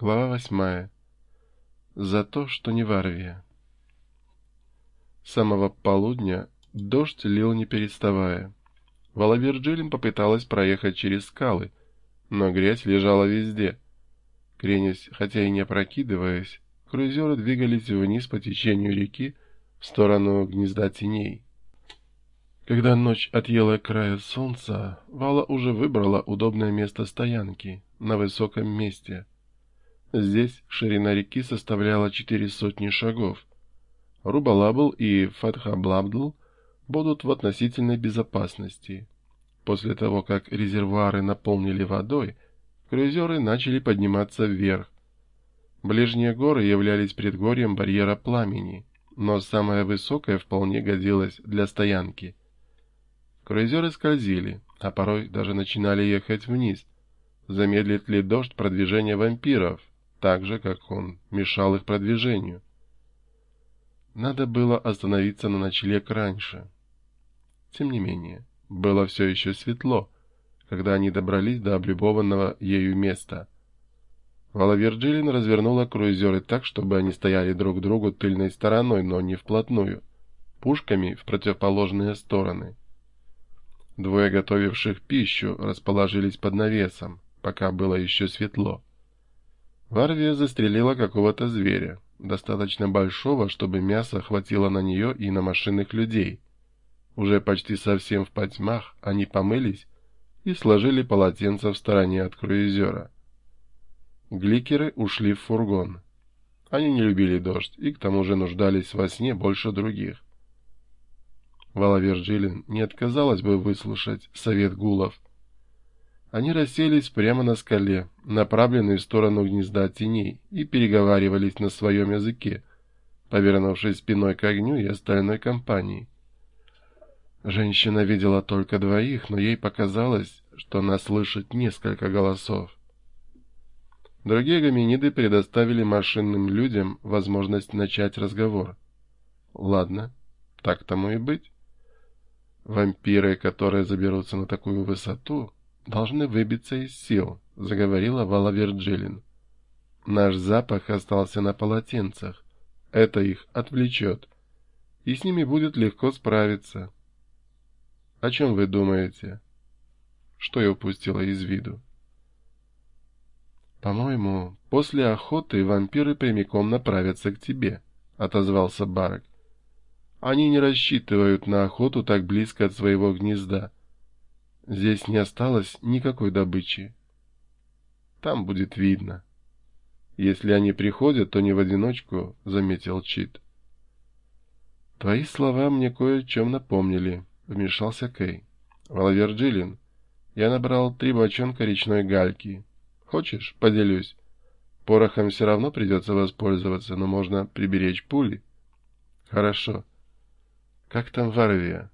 Глава восьмая. За то, что не Варвия. С самого полудня дождь лил не переставая. Валаверджилем попыталась проехать через скалы, но грязь лежала везде. Кренясь, хотя и не опрокидываясь, круизеры двигались вниз по течению реки в сторону гнезда теней. Когда ночь отъела края солнца, Вала уже выбрала удобное место стоянки на высоком месте — Здесь ширина реки составляла четыре сотни шагов. Рубалабл и Фатхаблабдл будут в относительной безопасности. После того, как резервуары наполнили водой, круизеры начали подниматься вверх. Ближние горы являлись предгорьем барьера пламени, но самая высокая вполне годилась для стоянки. Круизеры скользили, а порой даже начинали ехать вниз. Замедлит ли дождь продвижение вампиров, так же, как он мешал их продвижению. Надо было остановиться на ночлег раньше. Тем не менее, было все еще светло, когда они добрались до облюбованного ею места. Вала Вирджилин развернула круизеры так, чтобы они стояли друг к другу тыльной стороной, но не вплотную, пушками в противоположные стороны. Двое готовивших пищу расположились под навесом, пока было еще светло. Варвия застрелила какого-то зверя, достаточно большого, чтобы мясо хватило на нее и на машинных людей. Уже почти совсем в потьмах они помылись и сложили полотенца в стороне от круизера. Гликеры ушли в фургон. Они не любили дождь и к тому же нуждались во сне больше других. Вала Вирджилин не отказалась бы выслушать совет гулов, они расселись прямо на скале, направленной в сторону гнезда теней, и переговаривались на своем языке, повернувшись спиной к огню и остальной компании. Женщина видела только двоих, но ей показалось, что она слышит несколько голосов. Другие гоминиды предоставили машинным людям возможность начать разговор. Ладно, так тому и быть. Вампиры, которые заберутся на такую высоту, должны выбиться из сил», — заговорила Вала Вирджилин. «Наш запах остался на полотенцах. Это их отвлечет. И с ними будет легко справиться». «О чем вы думаете?» «Что я упустила из виду?» «По-моему, после охоты вампиры прямиком направятся к тебе», — отозвался Барак. «Они не рассчитывают на охоту так близко от своего гнезда». Здесь не осталось никакой добычи. Там будет видно. Если они приходят, то не в одиночку, — заметил Чит. Твои слова мне кое о чем напомнили, — вмешался Кей. Валаверджилин, я набрал три бочонка речной гальки. Хочешь, поделюсь? Порохом все равно придется воспользоваться, но можно приберечь пули. Хорошо. Как там Варвия? Хер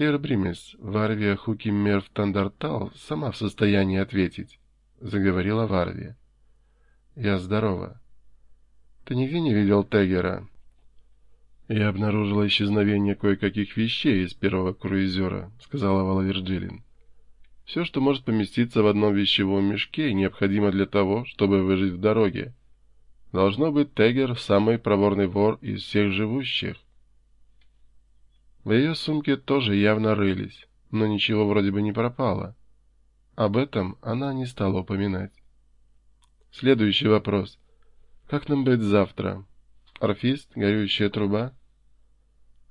Бримес, Варвия Хукиммер Тандартал сама в состоянии ответить, — заговорила Варвия. — Я здорова. — Ты нигде не видел Тегера? — Я обнаружила исчезновение кое-каких вещей из первого круизера, — сказала Вала Вирджилин. — Все, что может поместиться в одном вещевом мешке, необходимо для того, чтобы выжить в дороге. Должно быть, Тегер — самый проворный вор из всех живущих. В ее сумке тоже явно рылись, но ничего вроде бы не пропало. Об этом она не стала упоминать. Следующий вопрос. Как нам быть завтра? Орфист, горючая труба?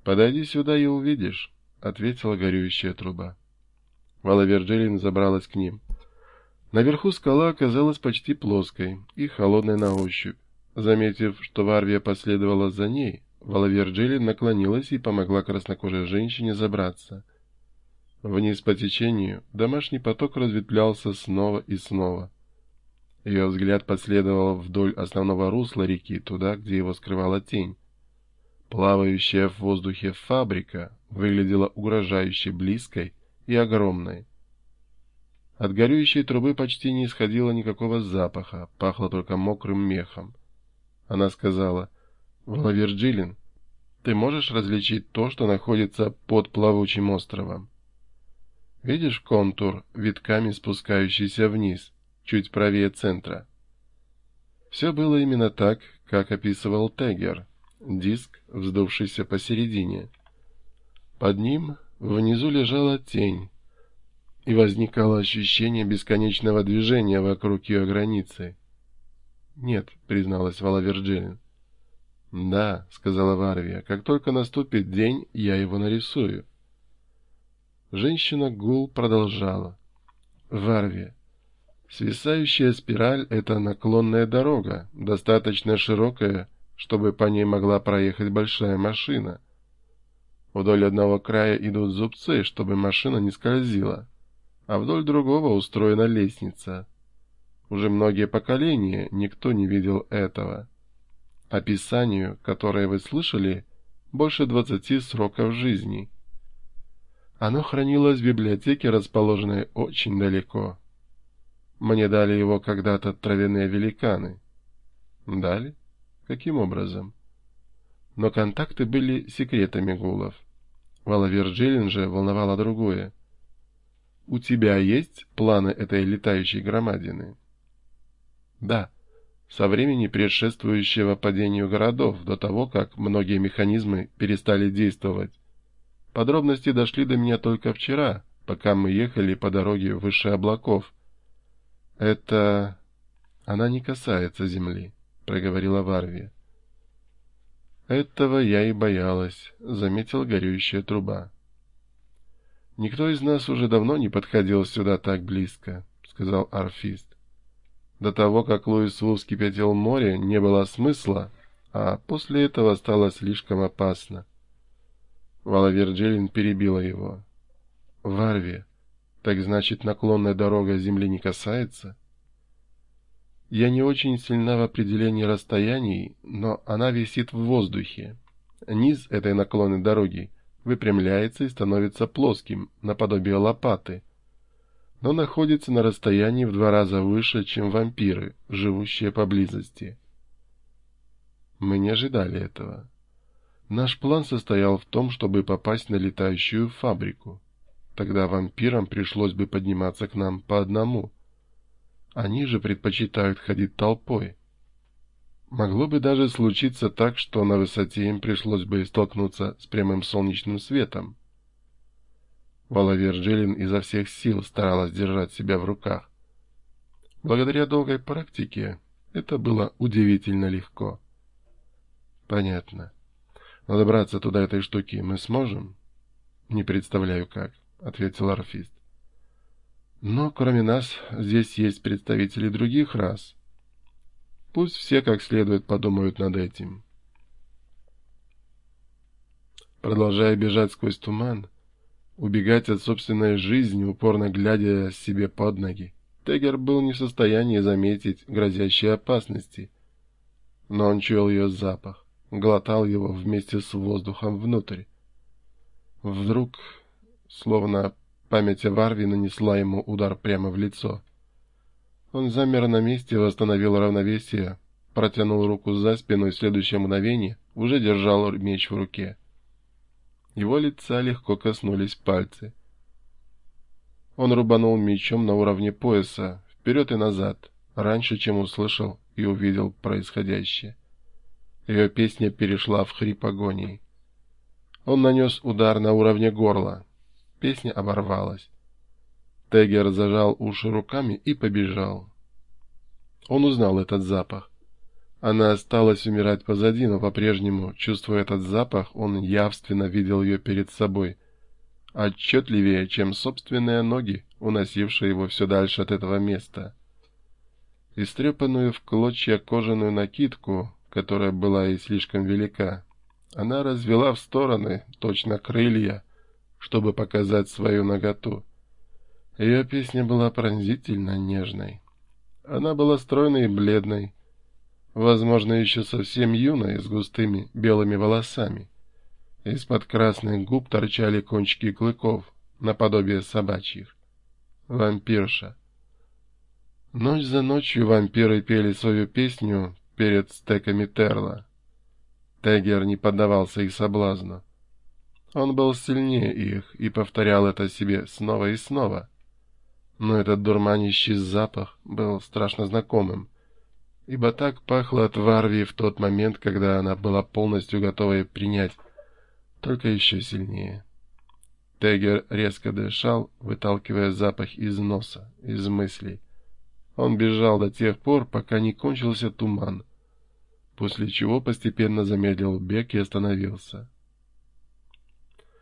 Подойди сюда и увидишь, ответила горючая труба. Вала Вирджилин забралась к ним. Наверху скала оказалась почти плоской и холодной на ощупь. Заметив, что Варвия последовала за ней, Валаверджили наклонилась и помогла краснокожей женщине забраться. Вниз по течению домашний поток разветвлялся снова и снова. Ее взгляд последовал вдоль основного русла реки, туда, где его скрывала тень. Плавающая в воздухе фабрика выглядела угрожающе близкой и огромной. От горюющей трубы почти не исходило никакого запаха, пахло только мокрым мехом. Она сказала — Владирджилин, ты можешь различить то, что находится под плавучим островом? Видишь контур, витками спускающийся вниз, чуть правее центра? Все было именно так, как описывал Тегер. Диск, вздувшийся посередине. Под ним внизу лежала тень, и возникало ощущение бесконечного движения вокруг ее границы. «Нет», — призналась Вала Вирджилин. «Да», — сказала Варвия, — «как только наступит день, я его нарисую». Женщина Гул продолжала. «Варвия, свисающая спираль — это наклонная дорога, достаточно широкая, чтобы по ней могла проехать большая машина. Вдоль одного края идут зубцы, чтобы машина не скользила, а вдоль другого устроена лестница. Уже многие поколения никто не видел этого. Описанию, которое вы слышали, больше двадцати сроков жизни. Оно хранилось в библиотеке, расположенной очень далеко. Мне дали его когда-то травяные великаны. Дали? Каким образом? Но контакты были секретами гулов. Вала Вирджилин же волновало другое. «У тебя есть планы этой летающей громадины?» «Да», со времени предшествующего падению городов, до того, как многие механизмы перестали действовать. Подробности дошли до меня только вчера, пока мы ехали по дороге выше облаков. Это... она не касается Земли, — проговорила Варви. Этого я и боялась, — заметила горюющая труба. Никто из нас уже давно не подходил сюда так близко, — сказал арфист. До того, как Луис Ву вскипятил море, не было смысла, а после этого стало слишком опасно. Вала Вирджилин перебила его. «Варви, так значит, наклонная дорога Земли не касается?» «Я не очень сильна в определении расстояний, но она висит в воздухе. Низ этой наклонной дороги выпрямляется и становится плоским, наподобие лопаты» но находится на расстоянии в два раза выше, чем вампиры, живущие поблизости. Мы не ожидали этого. Наш план состоял в том, чтобы попасть на летающую фабрику. Тогда вампирам пришлось бы подниматься к нам по одному. Они же предпочитают ходить толпой. Могло бы даже случиться так, что на высоте им пришлось бы столкнуться с прямым солнечным светом. Валавер Джилин изо всех сил старалась держать себя в руках. Благодаря долгой практике это было удивительно легко. Понятно. Но добраться туда этой штуки мы сможем? Не представляю как, ответил орфист. Но кроме нас здесь есть представители других рас. Пусть все как следует подумают над этим. Продолжая бежать сквозь туман, убегать от собственной жизни, упорно глядя себе под ноги. Тегер был не в состоянии заметить грозящие опасности, но он чуял ее запах, глотал его вместе с воздухом внутрь. Вдруг, словно память о Варви нанесла ему удар прямо в лицо. Он замер на месте, восстановил равновесие, протянул руку за спину и в следующее мгновение уже держал меч в руке. Его лица легко коснулись пальцы. Он рубанул мечом на уровне пояса, вперед и назад, раньше, чем услышал и увидел происходящее. Ее песня перешла в хрип агонии. Он нанес удар на уровне горла. Песня оборвалась. Тегер зажал уши руками и побежал. Он узнал этот запах. Она осталась умирать позади, но по-прежнему, чувствуя этот запах, он явственно видел ее перед собой, отчетливее, чем собственные ноги, уносившие его все дальше от этого места. Истрепанную в клочья кожаную накидку, которая была ей слишком велика, она развела в стороны, точно крылья, чтобы показать свою наготу. Ее песня была пронзительно нежной. Она была стройной и бледной, возможно, еще совсем юная, с густыми белыми волосами. Из-под красных губ торчали кончики клыков, наподобие собачьих. Вампирша. Ночь за ночью вампиры пели свою песню перед стеками Терла. Тегер не поддавался их соблазну. Он был сильнее их и повторял это себе снова и снова. Но этот дурманящий запах был страшно знакомым — ибо так пахло от Варви в тот момент, когда она была полностью готова принять, только еще сильнее. Тегер резко дышал, выталкивая запах из носа, из мыслей. Он бежал до тех пор, пока не кончился туман, после чего постепенно замедлил бег и остановился.